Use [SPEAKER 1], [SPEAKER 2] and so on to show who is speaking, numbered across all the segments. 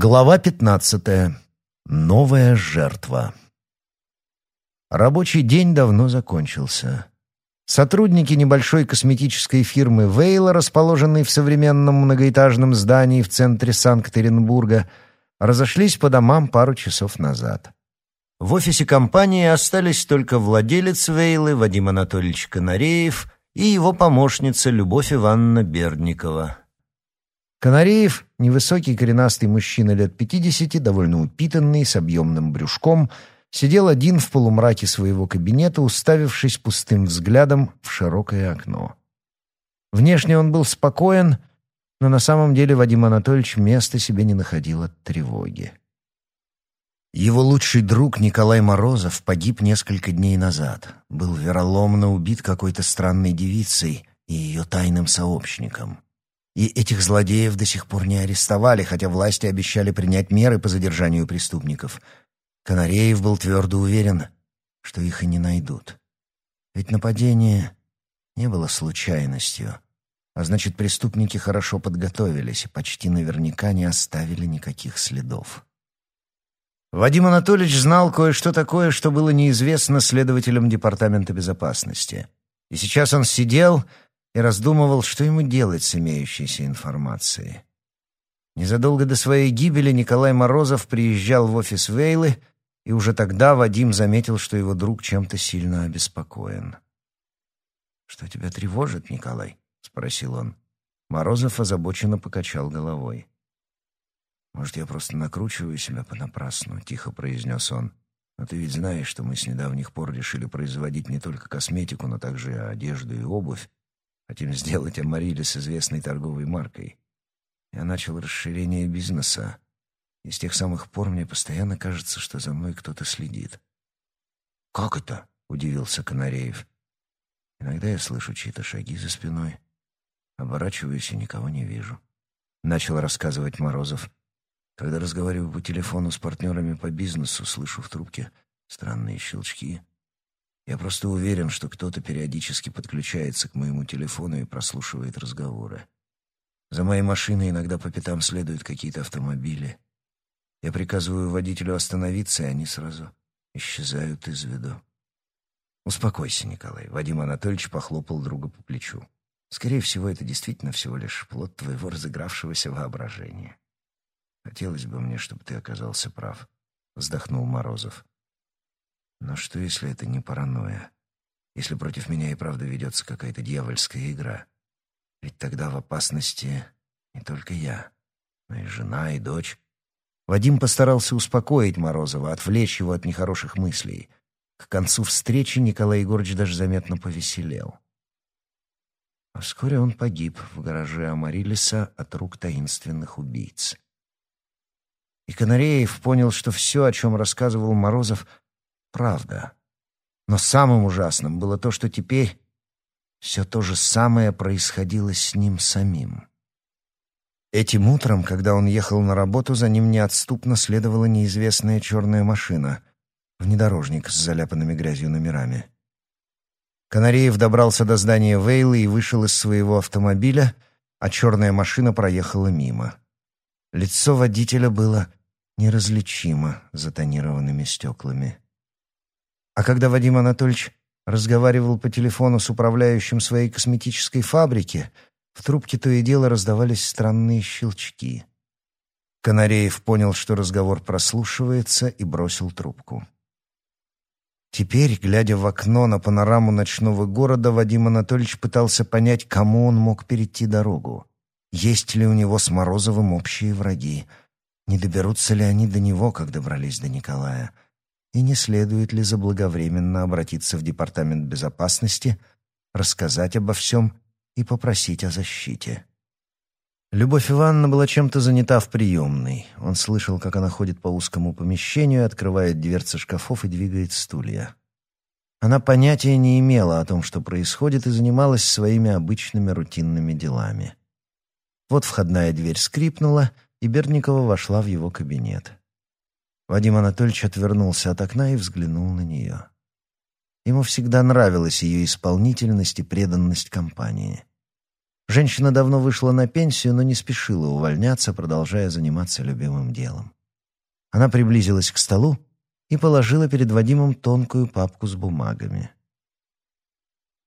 [SPEAKER 1] Глава 15. Новая жертва. Рабочий день давно закончился. Сотрудники небольшой косметической фирмы Вейла, расположенной в современном многоэтажном здании в центре Санкт-Петербурга, разошлись по домам пару часов назад. В офисе компании остались только владелец Вейлы Вадим Анатольевич Канареев и его помощница Любовь Ивановна Бердникова. Канареев, невысокий коренастый мужчина лет пятидесяти, довольно упитанный, с объемным брюшком, сидел один в полумраке своего кабинета, уставившись пустым взглядом в широкое окно. Внешне он был спокоен, но на самом деле Вадим Анатольевич места себе не находил от тревоги. Его лучший друг Николай Морозов погиб несколько дней назад, был вероломно убит какой-то странной девицей и ее тайным сообщником. И этих злодеев до сих пор не арестовали, хотя власти обещали принять меры по задержанию преступников. Канареев был твердо уверен, что их и не найдут. Ведь нападение не было случайностью, а значит, преступники хорошо подготовились и почти наверняка не оставили никаких следов. Вадим Анатольевич знал кое-что такое, что было неизвестно следователям Департамента безопасности. И сейчас он сидел и раздумывал, что ему делать с имеющейся информацией. Незадолго до своей гибели Николай Морозов приезжал в офис Вейлы, и уже тогда Вадим заметил, что его друг чем-то сильно обеспокоен. «Что тебя тревожит, Николай?» — спросил он. Морозов озабоченно покачал головой. «Может, я просто накручиваю себя понапрасну?» — тихо произнес он. «Но ты ведь знаешь, что мы с недавних пор решили производить не только косметику, но также одежду и обувь, Хотим сделать Амарилис известной торговой маркой. Я начал расширение бизнеса, и с тех самых пор мне постоянно кажется, что за мной кто-то следит. «Как это?» — удивился Канареев. «Иногда я слышу чьи-то шаги за спиной, оборачиваюсь и никого не вижу». Начал рассказывать Морозов. Когда разговариваю по телефону с партнерами по бизнесу, слышу в трубке странные щелчки — я просто уверен, что кто-то периодически подключается к моему телефону и прослушивает разговоры. За моей машиной иногда по пятам следуют какие-то автомобили. Я приказываю водителю остановиться, и они сразу исчезают из виду. «Успокойся, Николай», — Вадим Анатольевич похлопал друга по плечу. «Скорее всего, это действительно всего лишь плод твоего разыгравшегося воображения. Хотелось бы мне, чтобы ты оказался прав», — вздохнул Морозов. Но что, если это не паранойя? Если против меня и правда ведется какая-то дьявольская игра? Ведь тогда в опасности не только я, но и жена, и дочь. Вадим постарался успокоить Морозова, отвлечь его от нехороших мыслей. К концу встречи Николай Егорович даже заметно повеселел. А вскоре он погиб в гараже Амарилиса от рук таинственных убийц. И Канареев понял, что все, о чем рассказывал Морозов, правда. Но самым ужасным было то, что теперь все то же самое происходило с ним самим. Этим утром, когда он ехал на работу, за ним неотступно следовала неизвестная черная машина, внедорожник с заляпанными грязью номерами. Канареев добрался до здания Вейлы и вышел из своего автомобиля, а черная машина проехала мимо. Лицо водителя было неразличимо за тонированными стеклами. А когда Вадим Анатольевич разговаривал по телефону с управляющим своей косметической фабрики, в трубке то и дело раздавались странные щелчки. Канареев понял, что разговор прослушивается, и бросил трубку. Теперь, глядя в окно на панораму ночного города, Вадим Анатольевич пытался понять, кому он мог перейти дорогу. Есть ли у него с Морозовым общие враги? Не доберутся ли они до него, как добрались до Николая? — и не следует ли заблаговременно обратиться в Департамент безопасности, рассказать обо всем и попросить о защите. Любовь Ивановна была чем-то занята в приемной. Он слышал, как она ходит по узкому помещению, открывает дверцы шкафов и двигает стулья. Она понятия не имела о том, что происходит, и занималась своими обычными рутинными делами. Вот входная дверь скрипнула, и Бердникова вошла в его кабинет. Вадим Анатольевич отвернулся от окна и взглянул на нее. Ему всегда нравилась ее исполнительность и преданность компании. Женщина давно вышла на пенсию, но не спешила увольняться, продолжая заниматься любимым делом. Она приблизилась к столу и положила перед Вадимом тонкую папку с бумагами.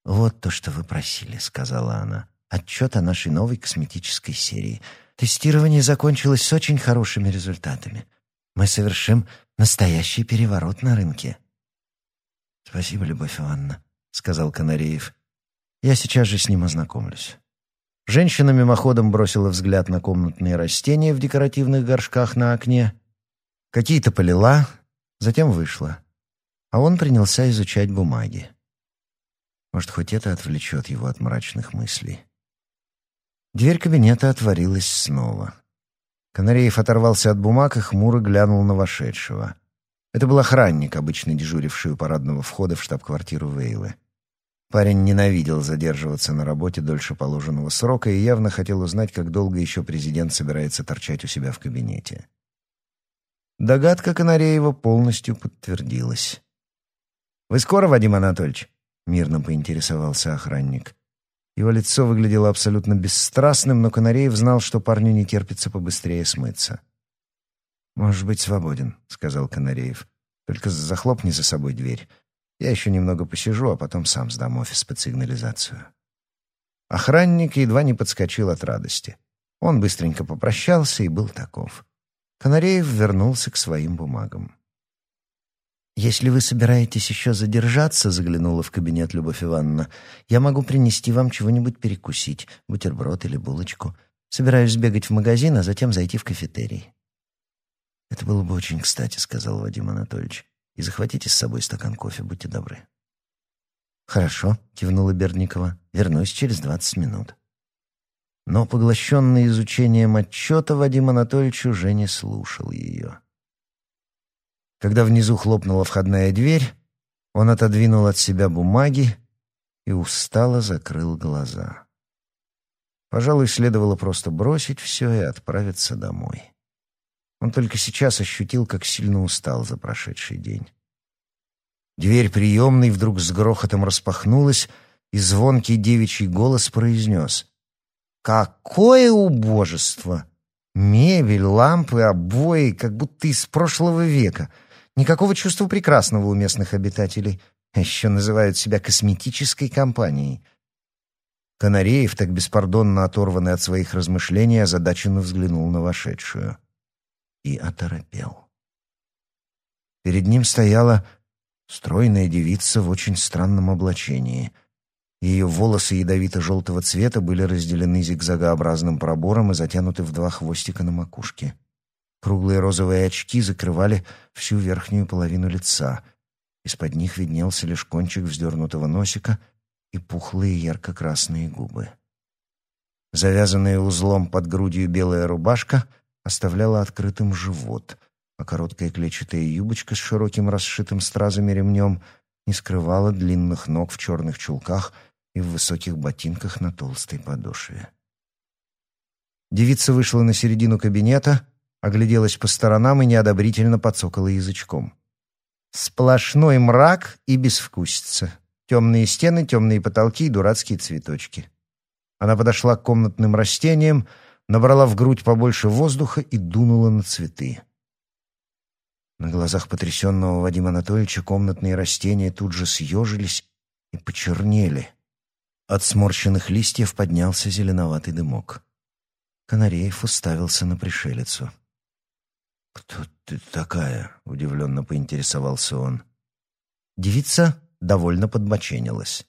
[SPEAKER 1] «Вот то, что вы просили», — сказала она. «Отчет о нашей новой косметической серии. Тестирование закончилось с очень хорошими результатами. Мы совершим настоящий переворот на рынке». «Спасибо, Любовь Ивановна», — сказал Канареев. «Я сейчас же с ним ознакомлюсь». Женщина мимоходом бросила взгляд на комнатные растения в декоративных горшках на окне. Какие-то полила, затем вышла. А он принялся изучать бумаги. Может, хоть это отвлечет его от мрачных мыслей. Дверь кабинета отворилась снова. Канареев оторвался от бумаг и хмуро глянул на вошедшего. Это был охранник, обычно дежуривший у парадного входа в штаб-квартиру Вейлы. Парень ненавидел задерживаться на работе дольше положенного срока и явно хотел узнать, как долго еще президент собирается торчать у себя в кабинете. Догадка Канареева полностью подтвердилась. «Вы скоро, Вадим Анатольевич?» — мирно поинтересовался охранник. Его лицо выглядело абсолютно бесстрастным, но Канареев знал, что парню не терпится побыстрее смыться. «Можешь быть свободен», — сказал Канареев. «Только захлопни за собой дверь. Я еще немного посижу, а потом сам сдам офис под сигнализацию». Охранник едва не подскочил от радости. Он быстренько попрощался и был таков. Канареев вернулся к своим бумагам. «Если вы собираетесь еще задержаться», — заглянула в кабинет Любовь Ивановна, «я могу принести вам чего-нибудь перекусить, бутерброд или булочку. Собираюсь сбегать в магазин, а затем зайти в кафетерий». «Это было бы очень кстати», — сказал Вадим Анатольевич. «И захватите с собой стакан кофе, будьте добры». «Хорошо», — кивнула Бердникова. «Вернусь через двадцать минут». Но, поглощенный изучением отчета, Вадим Анатольевич уже не слушал ее. Когда внизу хлопнула входная дверь, он отодвинул от себя бумаги и устало закрыл глаза. Пожалуй, следовало просто бросить все и отправиться домой. Он только сейчас ощутил, как сильно устал за прошедший день. Дверь приемной вдруг с грохотом распахнулась, и звонкий девичий голос произнес «Какое убожество! Мебель, лампы, обои, как будто из прошлого века!» Никакого чувства прекрасного у местных обитателей. Еще называют себя косметической компанией. Канареев, так беспардонно оторванный от своих размышлений, озадаченно взглянул на вошедшую. И оторопел. Перед ним стояла стройная девица в очень странном облачении. Ее волосы ядовито-желтого цвета были разделены зигзагообразным пробором и затянуты в два хвостика на макушке. Круглые розовые очки закрывали всю верхнюю половину лица. Из-под них виднелся лишь кончик вздернутого носика и пухлые ярко-красные губы. Завязанная узлом под грудью белая рубашка оставляла открытым живот, а короткая клетчатая юбочка с широким расшитым стразами ремнем не скрывала длинных ног в черных чулках и в высоких ботинках на толстой подошве. Девица вышла на середину кабинета — огляделась по сторонам и неодобрительно подсокала язычком. Сплошной мрак и безвкусица. Темные стены, темные потолки и дурацкие цветочки. Она подошла к комнатным растениям, набрала в грудь побольше воздуха и дунула на цветы. На глазах потрясенного Вадима Анатольевича комнатные растения тут же съежились и почернели. От сморщенных листьев поднялся зеленоватый дымок. Канареев уставился на пришелицу. «Кто ты такая?» — удивленно поинтересовался он. Девица довольно подбоченилась.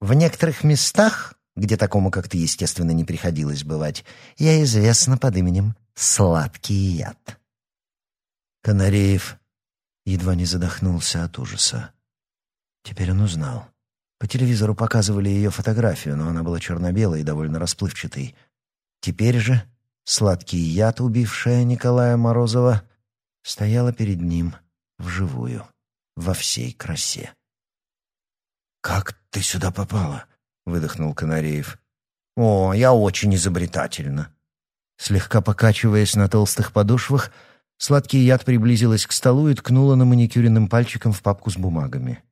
[SPEAKER 1] «В некоторых местах, где такому, как ты, естественно, не приходилось бывать, я известна под именем Сладкий яд». Канареев едва не задохнулся от ужаса. Теперь он узнал. По телевизору показывали ее фотографию, но она была черно-белой и довольно расплывчатой. Теперь же Сладкий яд, убившая Николая Морозова, стояла перед ним вживую, во всей красе. «Как ты сюда попала?» — выдохнул Канареев. «О, я очень изобретательна». Слегка покачиваясь на толстых подошвах, сладкий яд приблизилась к столу и ткнула на маникюренным пальчиком в папку с бумагами.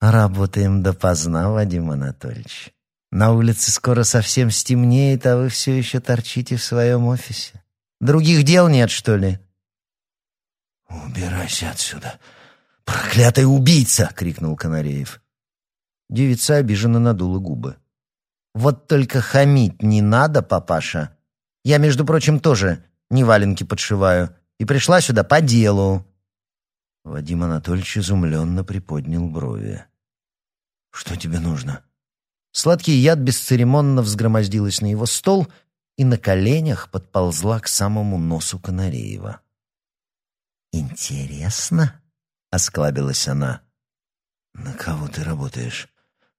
[SPEAKER 1] «Работаем допоздна, Вадим Анатольевич. На улице скоро совсем стемнеет, а вы все еще торчите в своем офисе. Других дел нет, что ли?» «Убирайся отсюда! Проклятый убийца!» — крикнул Канареев. Девица обиженно надула губы. «Вот только хамить не надо, папаша. Я, между прочим, тоже не валенки подшиваю. И пришла сюда по делу». Вадим Анатольевич изумленно приподнял брови. «Что тебе нужно?» Сладкий яд бесцеремонно взгромоздилась на его стол и на коленях подползла к самому носу Канареева. «Интересно?» — осклабилась она. «На кого ты работаешь?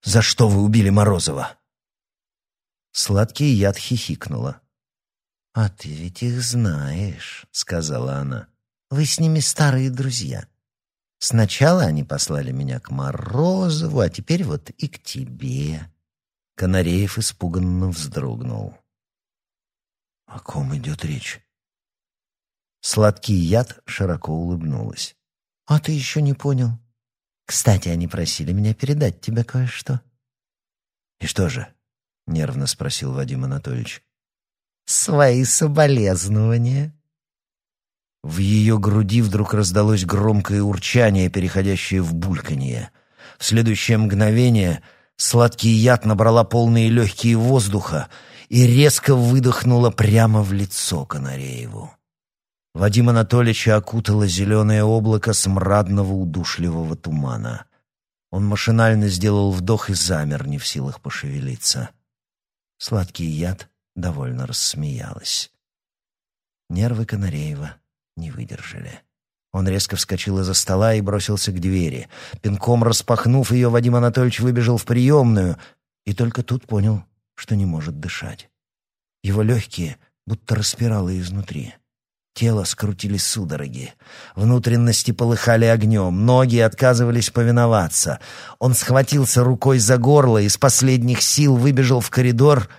[SPEAKER 1] За что вы убили Морозова?» Сладкий яд хихикнула. «А ты ведь их знаешь», — сказала она. «Вы с ними старые друзья. Сначала они послали меня к Морозову, а теперь вот и к тебе». Канареев испуганно вздрогнул. «О ком идет речь?» Сладкий яд широко улыбнулась. «А ты еще не понял? Кстати, они просили меня передать тебе кое-что». «И что же?» — нервно спросил Вадим Анатольевич. «Свои соболезнования». В ее груди вдруг раздалось громкое урчание, переходящее в бульканье. В следующее мгновение Сладкий яд набрала полные легкие воздуха и резко выдохнула прямо в лицо Канарееву. Вадим Анатольевича окутало зеленое облако смрадного удушливого тумана. Он машинально сделал вдох и замер, не в силах пошевелиться. Сладкий яд довольно рассмеялась. Нервы Канареева не выдержали. Он резко вскочил из-за стола и бросился к двери. Пинком распахнув ее, Вадим Анатольевич выбежал в приемную и только тут понял, что не может дышать. Его легкие будто распирало изнутри. Тело скрутили судороги. Внутренности полыхали огнем, ноги отказывались повиноваться. Он схватился рукой за горло и с последних сил выбежал в коридор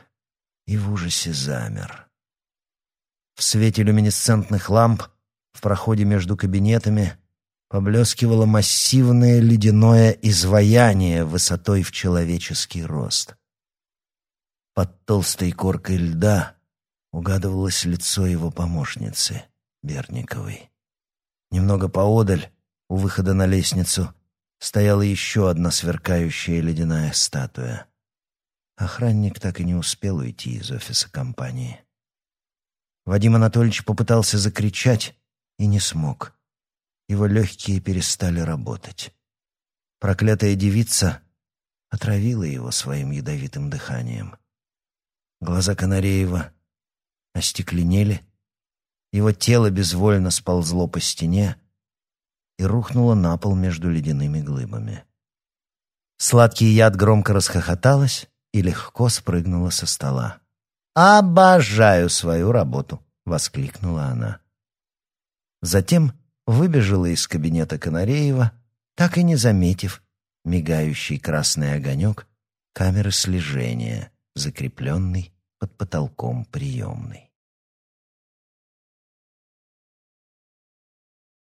[SPEAKER 1] и в ужасе замер. В свете люминесцентных ламп в проходе между кабинетами поблескивало массивное ледяное изваяние высотой в человеческий рост. Под толстой коркой льда угадывалось лицо его помощницы, Берниковой. Немного поодаль, у выхода на лестницу, стояла еще одна сверкающая ледяная статуя. Охранник так и не успел уйти из офиса компании. Вадим Анатольевич попытался закричать, и не смог. Его легкие перестали работать. Проклятая девица отравила его своим ядовитым дыханием. Глаза Канареева остекленели, его тело безвольно сползло по стене и рухнуло на пол между ледяными глыбами. Сладкий яд громко расхохоталась и легко спрыгнула со стола. «Обожаю свою работу!» — воскликнула она. Затем выбежала из кабинета Канареева, так и не заметив мигающий красный огонек камеры слежения, закрепленный под потолком приемной.